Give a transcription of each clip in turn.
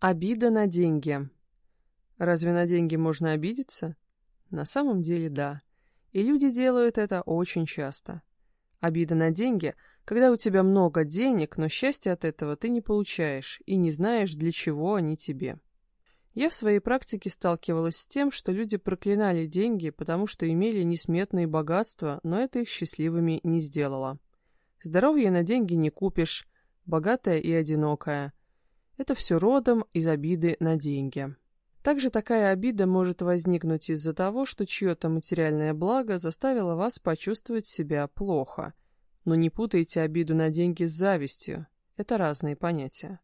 Обида на деньги. Разве на деньги можно обидеться? На самом деле да. И люди делают это очень часто. Обида на деньги, когда у тебя много денег, но счастья от этого ты не получаешь и не знаешь, для чего они тебе. Я в своей практике сталкивалась с тем, что люди проклинали деньги, потому что имели несметные богатства, но это их счастливыми не сделало. Здоровье на деньги не купишь, богатая и одинокая – это все родом из обиды на деньги. Также такая обида может возникнуть из-за того, что чье-то материальное благо заставило вас почувствовать себя плохо. Но не путайте обиду на деньги с завистью. Это разные понятия.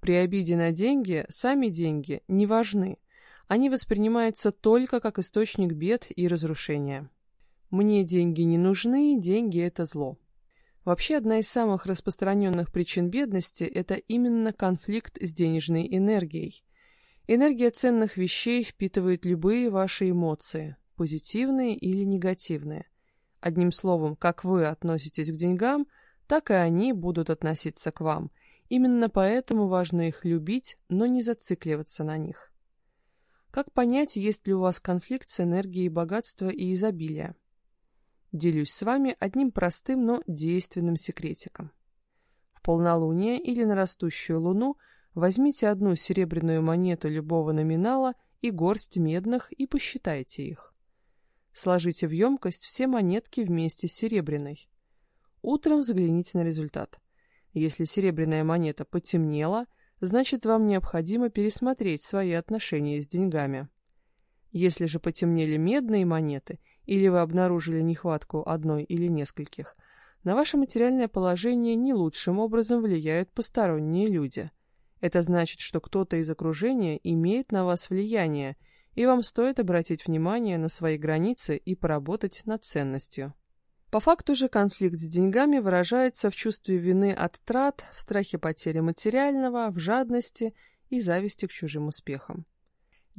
При обиде на деньги сами деньги не важны. Они воспринимаются только как источник бед и разрушения. Мне деньги не нужны, деньги – это зло. Вообще, одна из самых распространенных причин бедности – это именно конфликт с денежной энергией. Энергия ценных вещей впитывает любые ваши эмоции, позитивные или негативные. Одним словом, как вы относитесь к деньгам, так и они будут относиться к вам. Именно поэтому важно их любить, но не зацикливаться на них. Как понять, есть ли у вас конфликт с энергией богатства и изобилия? Делюсь с вами одним простым, но действенным секретиком. В полнолуние или на растущую луну возьмите одну серебряную монету любого номинала и горсть медных и посчитайте их. Сложите в емкость все монетки вместе с серебряной. Утром взгляните на результат. Если серебряная монета потемнела, значит вам необходимо пересмотреть свои отношения с деньгами. Если же потемнели медные монеты – или вы обнаружили нехватку одной или нескольких, на ваше материальное положение не лучшим образом влияют посторонние люди. Это значит, что кто-то из окружения имеет на вас влияние, и вам стоит обратить внимание на свои границы и поработать над ценностью. По факту же конфликт с деньгами выражается в чувстве вины от трат, в страхе потери материального, в жадности и зависти к чужим успехам.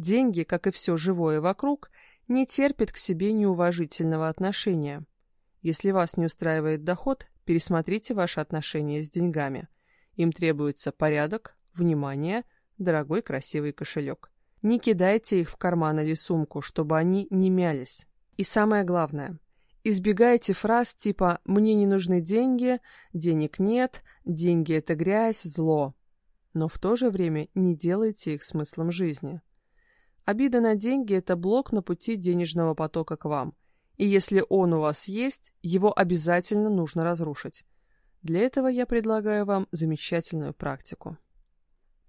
Деньги, как и все живое вокруг, не терпит к себе неуважительного отношения. Если вас не устраивает доход, пересмотрите ваши отношения с деньгами. Им требуется порядок, внимание, дорогой красивый кошелек. Не кидайте их в карман или сумку, чтобы они не мялись. И самое главное, избегайте фраз типа «мне не нужны деньги», «денег нет», «деньги – это грязь», «зло». Но в то же время не делайте их смыслом жизни. Обида на деньги – это блок на пути денежного потока к вам. И если он у вас есть, его обязательно нужно разрушить. Для этого я предлагаю вам замечательную практику.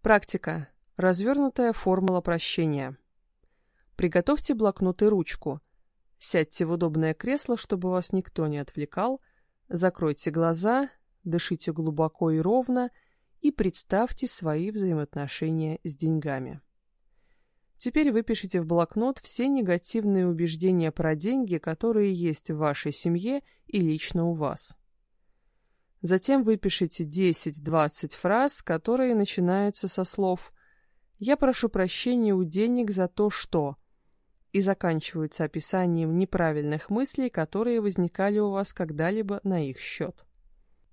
Практика. Развернутая формула прощения. Приготовьте блокнот и ручку. Сядьте в удобное кресло, чтобы вас никто не отвлекал. Закройте глаза, дышите глубоко и ровно и представьте свои взаимоотношения с деньгами. Теперь выпишите в блокнот все негативные убеждения про деньги, которые есть в вашей семье и лично у вас. Затем выпишите 10-20 фраз, которые начинаются со слов «Я прошу прощения у денег за то, что…» и заканчиваются описанием неправильных мыслей, которые возникали у вас когда-либо на их счет.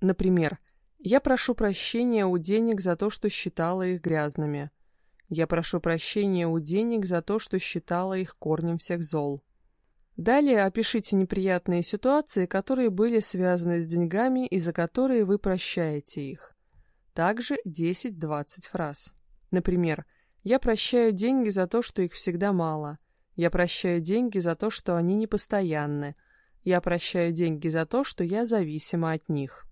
Например, «Я прошу прощения у денег за то, что считала их грязными», я прошу прощения у денег за то, что считала их корнем всех зол. Далее опишите неприятные ситуации, которые были связаны с деньгами и за которые вы прощаете их. Также 10-20 фраз. Например, «Я прощаю деньги за то, что их всегда мало», «Я прощаю деньги за то, что они непостоянны», «Я прощаю деньги за то, что я зависима от них».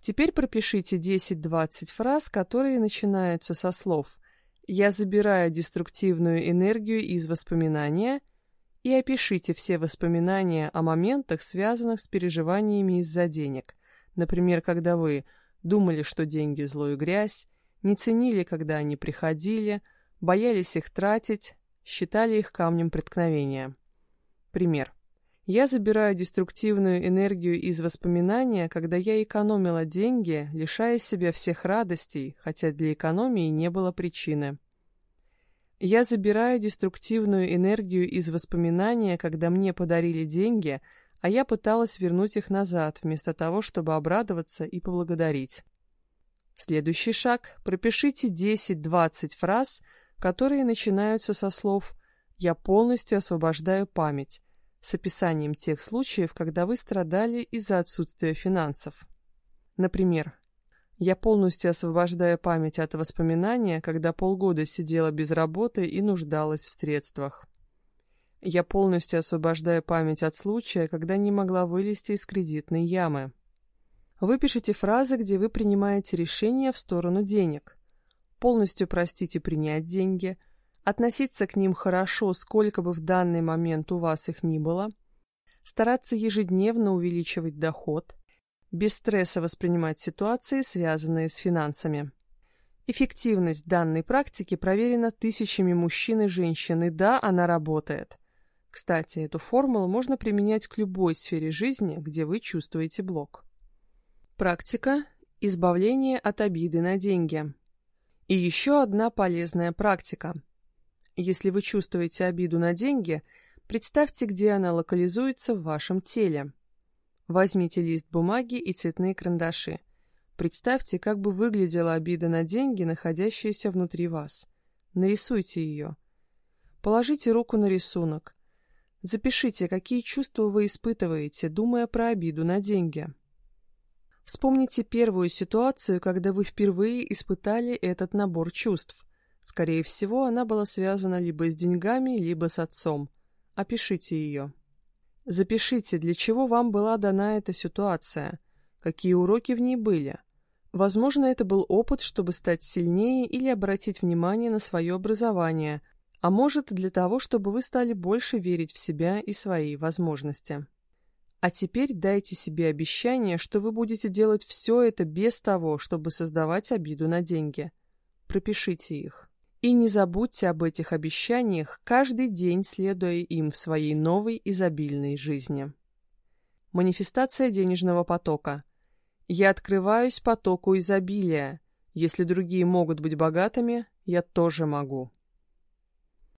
Теперь пропишите 10-20 фраз, которые начинаются со слов я забираю деструктивную энергию из воспоминания и опишите все воспоминания о моментах, связанных с переживаниями из-за денег. Например, когда вы думали, что деньги – зло и грязь, не ценили, когда они приходили, боялись их тратить, считали их камнем преткновения. Пример. Я забираю деструктивную энергию из воспоминания, когда я экономила деньги, лишая себя всех радостей, хотя для экономии не было причины. Я забираю деструктивную энергию из воспоминания, когда мне подарили деньги, а я пыталась вернуть их назад, вместо того, чтобы обрадоваться и поблагодарить. Следующий шаг – пропишите 10-20 фраз, которые начинаются со слов «Я полностью освобождаю память», с описанием тех случаев, когда вы страдали из-за отсутствия финансов. Например, «Я полностью освобождаю память от воспоминания, когда полгода сидела без работы и нуждалась в средствах». «Я полностью освобождаю память от случая, когда не могла вылезти из кредитной ямы». Выпишите фразы, где вы принимаете решение в сторону денег. Полностью простить и принять деньги, относиться к ним хорошо, сколько бы в данный момент у вас их ни было, стараться ежедневно увеличивать доход, без стресса воспринимать ситуации, связанные с финансами. Эффективность данной практики проверена тысячами мужчин и женщин, и да, она работает. Кстати, эту формулу можно применять к любой сфере жизни, где вы чувствуете блок. Практика – избавление от обиды на деньги. И еще одна полезная практика. Если вы чувствуете обиду на деньги, представьте, где она локализуется в вашем теле. Возьмите лист бумаги и цветные карандаши. Представьте, как бы выглядела обида на деньги, находящаяся внутри вас. Нарисуйте ее. Положите руку на рисунок. Запишите, какие чувства вы испытываете, думая про обиду на деньги. Вспомните первую ситуацию, когда вы впервые испытали этот набор чувств. Скорее всего, она была связана либо с деньгами, либо с отцом. Опишите ее. Запишите, для чего вам была дана эта ситуация, какие уроки в ней были. Возможно, это был опыт, чтобы стать сильнее или обратить внимание на свое образование, а может, для того, чтобы вы стали больше верить в себя и свои возможности. А теперь дайте себе обещание, что вы будете делать все это без того, чтобы создавать обиду на деньги. Пропишите их. И не забудьте об этих обещаниях, каждый день следуя им в своей новой изобильной жизни. Манифестация денежного потока. Я открываюсь потоку изобилия. Если другие могут быть богатыми, я тоже могу.